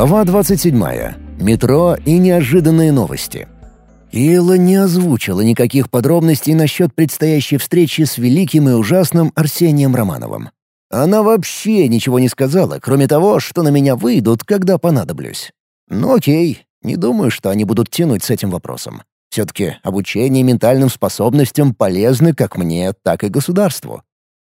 Глава 27. Метро и неожиданные новости. Ила не озвучила никаких подробностей насчет предстоящей встречи с великим и ужасным Арсением Романовым. Она вообще ничего не сказала, кроме того, что на меня выйдут, когда понадоблюсь. Ну окей, не думаю, что они будут тянуть с этим вопросом. Все-таки обучение ментальным способностям полезно как мне, так и государству.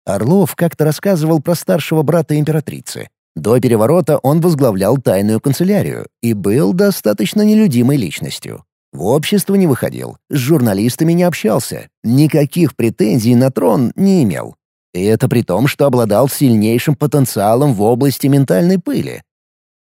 Орлов как-то рассказывал про старшего брата императрицы. До переворота он возглавлял тайную канцелярию и был достаточно нелюдимой личностью. В общество не выходил, с журналистами не общался, никаких претензий на трон не имел. И это при том, что обладал сильнейшим потенциалом в области ментальной пыли.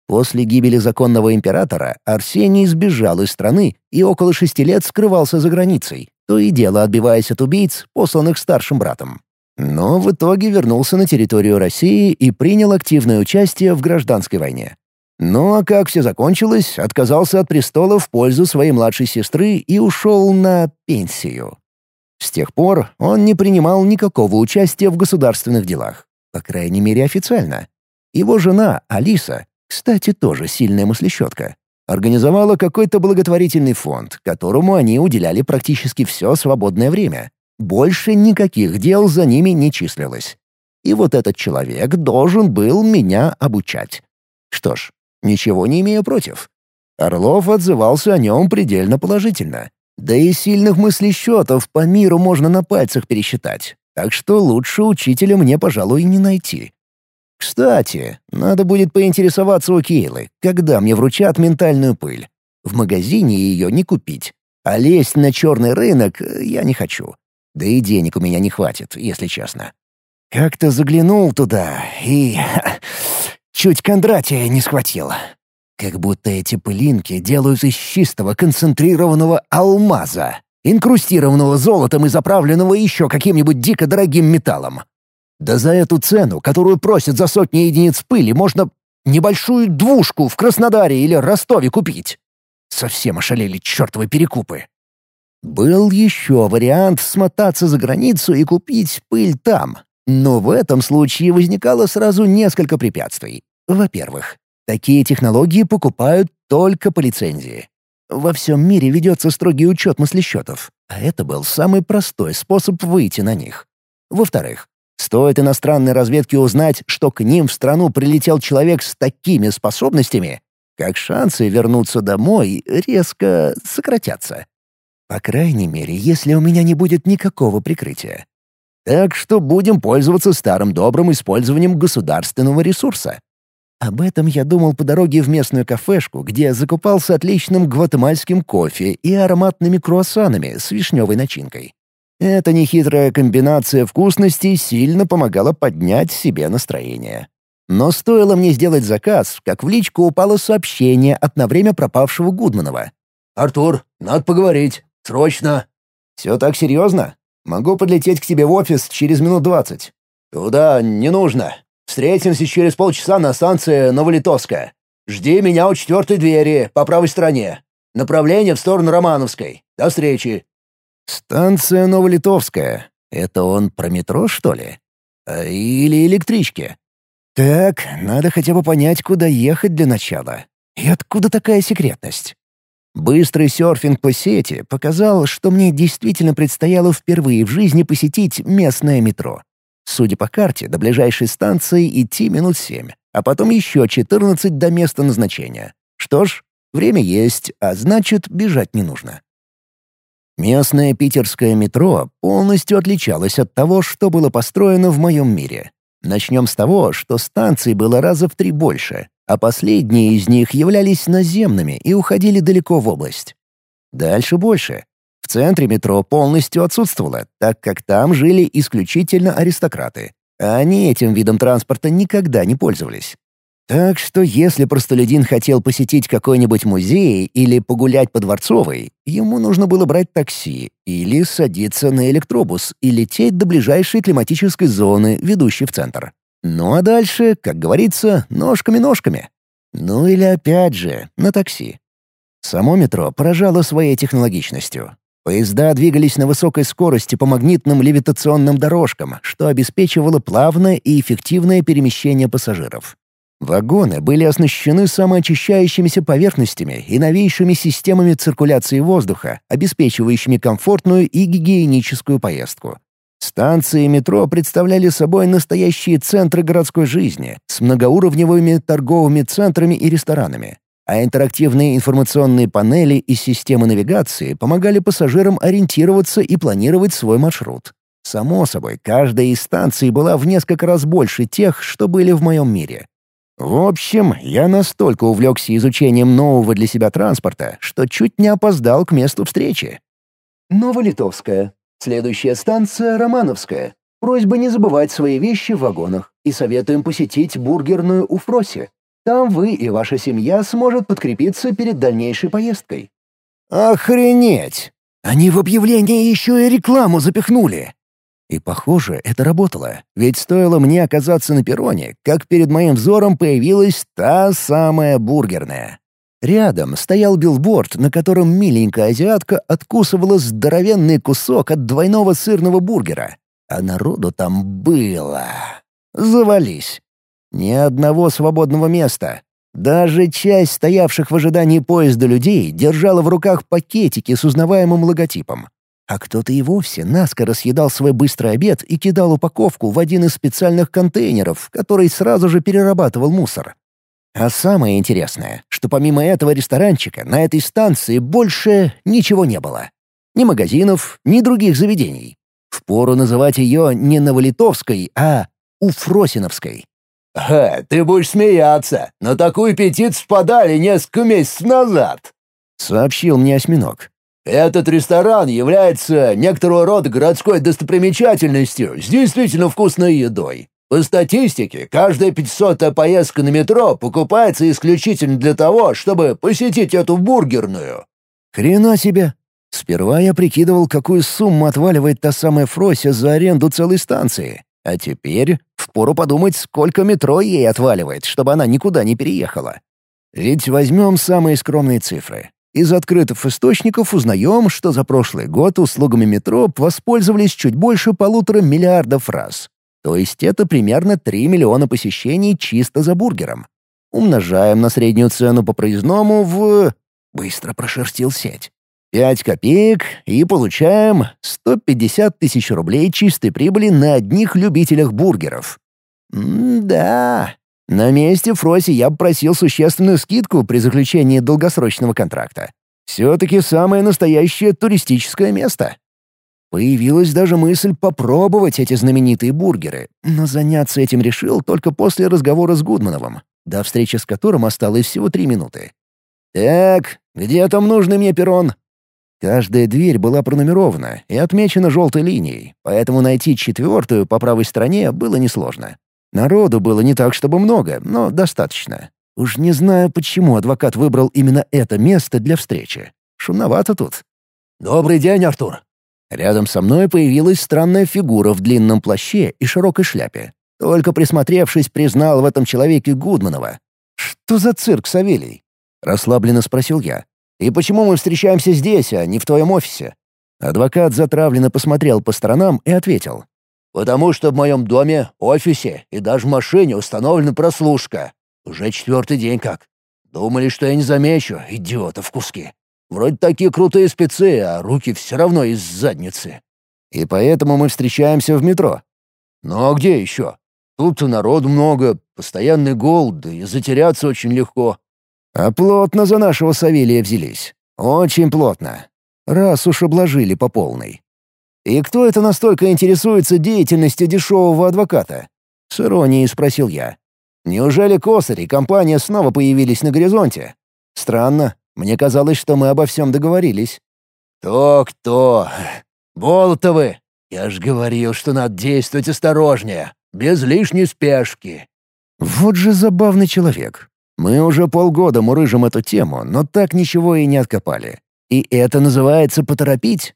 После гибели законного императора Арсений сбежал из страны и около шести лет скрывался за границей, то и дело отбиваясь от убийц, посланных старшим братом. Но в итоге вернулся на территорию России и принял активное участие в гражданской войне. Ну а как все закончилось, отказался от престола в пользу своей младшей сестры и ушел на пенсию. С тех пор он не принимал никакого участия в государственных делах, по крайней мере официально. Его жена, Алиса, кстати, тоже сильная мыслещетка, организовала какой-то благотворительный фонд, которому они уделяли практически все свободное время, больше никаких дел за ними не числилось. И вот этот человек должен был меня обучать. Что ж, ничего не имею против. Орлов отзывался о нем предельно положительно. Да и сильных мыслесчетов по миру можно на пальцах пересчитать. Так что лучше учителя мне, пожалуй, не найти. Кстати, надо будет поинтересоваться у Кейлы, когда мне вручат ментальную пыль. В магазине ее не купить. А лезть на черный рынок я не хочу. Да и денег у меня не хватит, если честно. Как-то заглянул туда и... чуть Кондратия не схватил. Как будто эти пылинки делают из чистого концентрированного алмаза, инкрустированного золотом и заправленного еще каким-нибудь дико дорогим металлом. Да за эту цену, которую просят за сотни единиц пыли, можно небольшую двушку в Краснодаре или Ростове купить. Совсем ошалели чертовы перекупы. Был еще вариант смотаться за границу и купить пыль там. Но в этом случае возникало сразу несколько препятствий. Во-первых, такие технологии покупают только по лицензии. Во всем мире ведется строгий учет мыслесчетов, а это был самый простой способ выйти на них. Во-вторых, стоит иностранной разведке узнать, что к ним в страну прилетел человек с такими способностями, как шансы вернуться домой резко сократятся. По крайней мере, если у меня не будет никакого прикрытия. Так что будем пользоваться старым добрым использованием государственного ресурса. Об этом я думал по дороге в местную кафешку, где закупался отличным гватемальским кофе и ароматными круассанами с вишневой начинкой. Эта нехитрая комбинация вкусностей сильно помогала поднять себе настроение. Но стоило мне сделать заказ, как в личку упало сообщение от на время пропавшего Гудманова. «Артур, надо поговорить». Срочно!» «Все так серьезно? Могу подлететь к тебе в офис через минут двадцать». «Туда не нужно. Встретимся через полчаса на станции Новолитовская. Жди меня у четвертой двери, по правой стороне. Направление в сторону Романовской. До встречи». «Станция Новолитовская. Это он про метро, что ли? А, или электрички?» «Так, надо хотя бы понять, куда ехать для начала. И откуда такая секретность?» Быстрый серфинг по сети показал, что мне действительно предстояло впервые в жизни посетить местное метро. Судя по карте, до ближайшей станции идти минут семь, а потом еще 14 до места назначения. Что ж, время есть, а значит, бежать не нужно. Местное питерское метро полностью отличалось от того, что было построено в моем мире. Начнем с того, что станций было раза в три больше, а последние из них являлись наземными и уходили далеко в область. Дальше больше. В центре метро полностью отсутствовало, так как там жили исключительно аристократы, а они этим видом транспорта никогда не пользовались. Так что если простолюдин хотел посетить какой-нибудь музей или погулять по Дворцовой, ему нужно было брать такси или садиться на электробус и лететь до ближайшей климатической зоны, ведущей в центр. Ну а дальше, как говорится, ножками-ножками. Ну или опять же, на такси. Само метро поражало своей технологичностью. Поезда двигались на высокой скорости по магнитным левитационным дорожкам, что обеспечивало плавное и эффективное перемещение пассажиров. Вагоны были оснащены самоочищающимися поверхностями и новейшими системами циркуляции воздуха, обеспечивающими комфортную и гигиеническую поездку. Станции метро представляли собой настоящие центры городской жизни с многоуровневыми торговыми центрами и ресторанами. А интерактивные информационные панели и системы навигации помогали пассажирам ориентироваться и планировать свой маршрут. Само собой, каждая из станций была в несколько раз больше тех, что были в моем мире. В общем, я настолько увлекся изучением нового для себя транспорта, что чуть не опоздал к месту встречи. Новолитовская. Следующая станция — Романовская. Просьба не забывать свои вещи в вагонах и советуем посетить бургерную у Фроси. Там вы и ваша семья сможет подкрепиться перед дальнейшей поездкой». «Охренеть! Они в объявлении еще и рекламу запихнули!» И, похоже, это работало, ведь стоило мне оказаться на перроне, как перед моим взором появилась та самая бургерная. Рядом стоял билборд, на котором миленькая азиатка откусывала здоровенный кусок от двойного сырного бургера. А народу там было. Завались. Ни одного свободного места. Даже часть стоявших в ожидании поезда людей держала в руках пакетики с узнаваемым логотипом. А кто-то и вовсе наскоро съедал свой быстрый обед и кидал упаковку в один из специальных контейнеров, который сразу же перерабатывал мусор. А самое интересное, что помимо этого ресторанчика на этой станции больше ничего не было. Ни магазинов, ни других заведений. Впору называть ее не Новолитовской, а Уфросиновской. «Ха, ты будешь смеяться, но такую петицию подали несколько месяцев назад», — сообщил мне осьминог. «Этот ресторан является некоторого рода городской достопримечательностью с действительно вкусной едой. По статистике, каждая пятисотая поездка на метро покупается исключительно для того, чтобы посетить эту бургерную». «Хрена себе!» Сперва я прикидывал, какую сумму отваливает та самая Фрося за аренду целой станции. А теперь впору подумать, сколько метро ей отваливает, чтобы она никуда не переехала. Ведь возьмем самые скромные цифры. Из открытых источников узнаем, что за прошлый год услугами метро воспользовались чуть больше полутора миллиардов раз. То есть это примерно 3 миллиона посещений чисто за бургером. Умножаем на среднюю цену по проездному в... Быстро прошерстил сеть. 5 копеек и получаем 150 тысяч рублей чистой прибыли на одних любителях бургеров. М-да. На месте Фроси я бы просил существенную скидку при заключении долгосрочного контракта. Все-таки самое настоящее туристическое место. Появилась даже мысль попробовать эти знаменитые бургеры, но заняться этим решил только после разговора с Гудмановым, до встречи с которым осталось всего три минуты. «Так, где там нужный мне перрон?» Каждая дверь была пронумерована и отмечена желтой линией, поэтому найти четвертую по правой стороне было несложно. Народу было не так, чтобы много, но достаточно. Уж не знаю, почему адвокат выбрал именно это место для встречи. Шумновато тут. «Добрый день, Артур!» Рядом со мной появилась странная фигура в длинном плаще и широкой шляпе. Только присмотревшись, признал в этом человеке Гудманова. «Что за цирк, Савелий?» — расслабленно спросил я. «И почему мы встречаемся здесь, а не в твоем офисе?» Адвокат затравленно посмотрел по сторонам и ответил. «Потому что в моем доме, офисе и даже в машине установлена прослушка. Уже четвертый день как. Думали, что я не замечу, идиота в куски. Вроде такие крутые спецы, а руки все равно из задницы. И поэтому мы встречаемся в метро. Ну а где еще? Тут народу много, постоянный голод, да и затеряться очень легко. А плотно за нашего Савелия взялись. Очень плотно. Раз уж обложили по полной. И кто это настолько интересуется деятельностью дешевого адвоката? С иронией спросил я. Неужели Косарь и компания снова появились на горизонте? Странно, мне казалось, что мы обо всем договорились». «То-кто? Болотовы! Я ж говорил, что надо действовать осторожнее, без лишней спешки». Вот же забавный человек. Мы уже полгода мурыжим эту тему, но так ничего и не откопали. И это называется поторопить?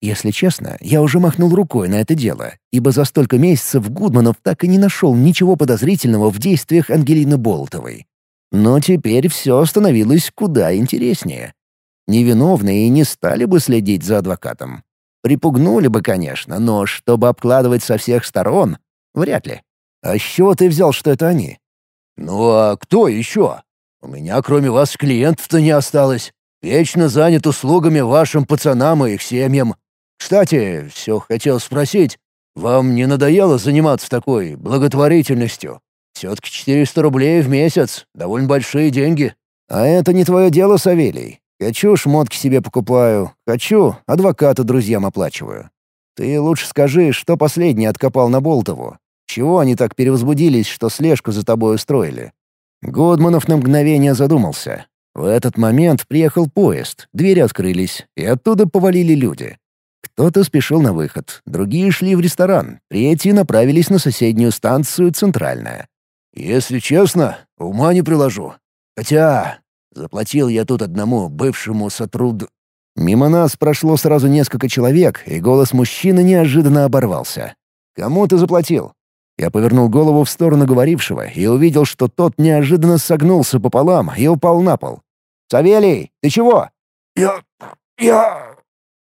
Если честно, я уже махнул рукой на это дело, ибо за столько месяцев Гудманов так и не нашел ничего подозрительного в действиях Ангелины Болотовой. Но теперь все становилось куда интереснее. Невиновные не стали бы следить за адвокатом. Припугнули бы, конечно, но чтобы обкладывать со всех сторон — вряд ли. А с чего ты взял, что это они? «Ну а кто еще? У меня кроме вас клиентов-то не осталось. Вечно занят услугами вашим пацанам и их семьям. Кстати, все хотел спросить, вам не надоело заниматься такой благотворительностью? Все-таки 400 рублей в месяц — довольно большие деньги». «А это не твое дело, Савелий. Хочу шмотки себе покупаю, хочу адвоката друзьям оплачиваю. Ты лучше скажи, что последний откопал на Болтову. Чего они так перевозбудились, что слежку за тобой устроили?» Годманов на мгновение задумался. В этот момент приехал поезд, двери открылись, и оттуда повалили люди. Кто-то спешил на выход, другие шли в ресторан, третьи направились на соседнюю станцию «Центральная». «Если честно, ума не приложу. Хотя заплатил я тут одному бывшему сотруд...» Мимо нас прошло сразу несколько человек, и голос мужчины неожиданно оборвался. «Кому ты заплатил?» Я повернул голову в сторону говорившего и увидел, что тот неожиданно согнулся пополам и упал на пол. «Савелий, ты чего?» «Я... я...»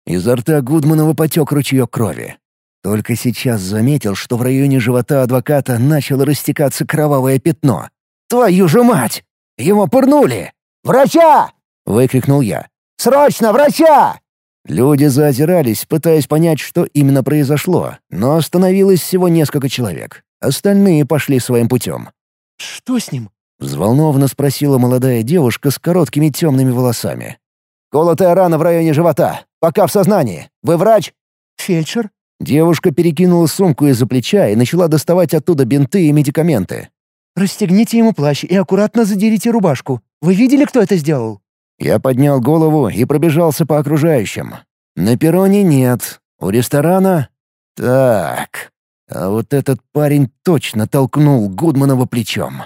Изо рта Гудманова потек ручеек крови. Только сейчас заметил, что в районе живота адвоката начало растекаться кровавое пятно. «Твою же мать! Его пырнули!» «Врача!» — выкрикнул я. «Срочно, врача!» Люди заозирались, пытаясь понять, что именно произошло, но остановилось всего несколько человек. Остальные пошли своим путем. «Что с ним?» — взволнованно спросила молодая девушка с короткими темными волосами. «Колотая рана в районе живота. Пока в сознании. Вы врач?» «Фельдшер?» Девушка перекинула сумку из-за плеча и начала доставать оттуда бинты и медикаменты. «Расстегните ему плащ и аккуратно задерите рубашку. Вы видели, кто это сделал?» Я поднял голову и пробежался по окружающим. На перроне нет. У ресторана... Так. А вот этот парень точно толкнул Гудманова плечом.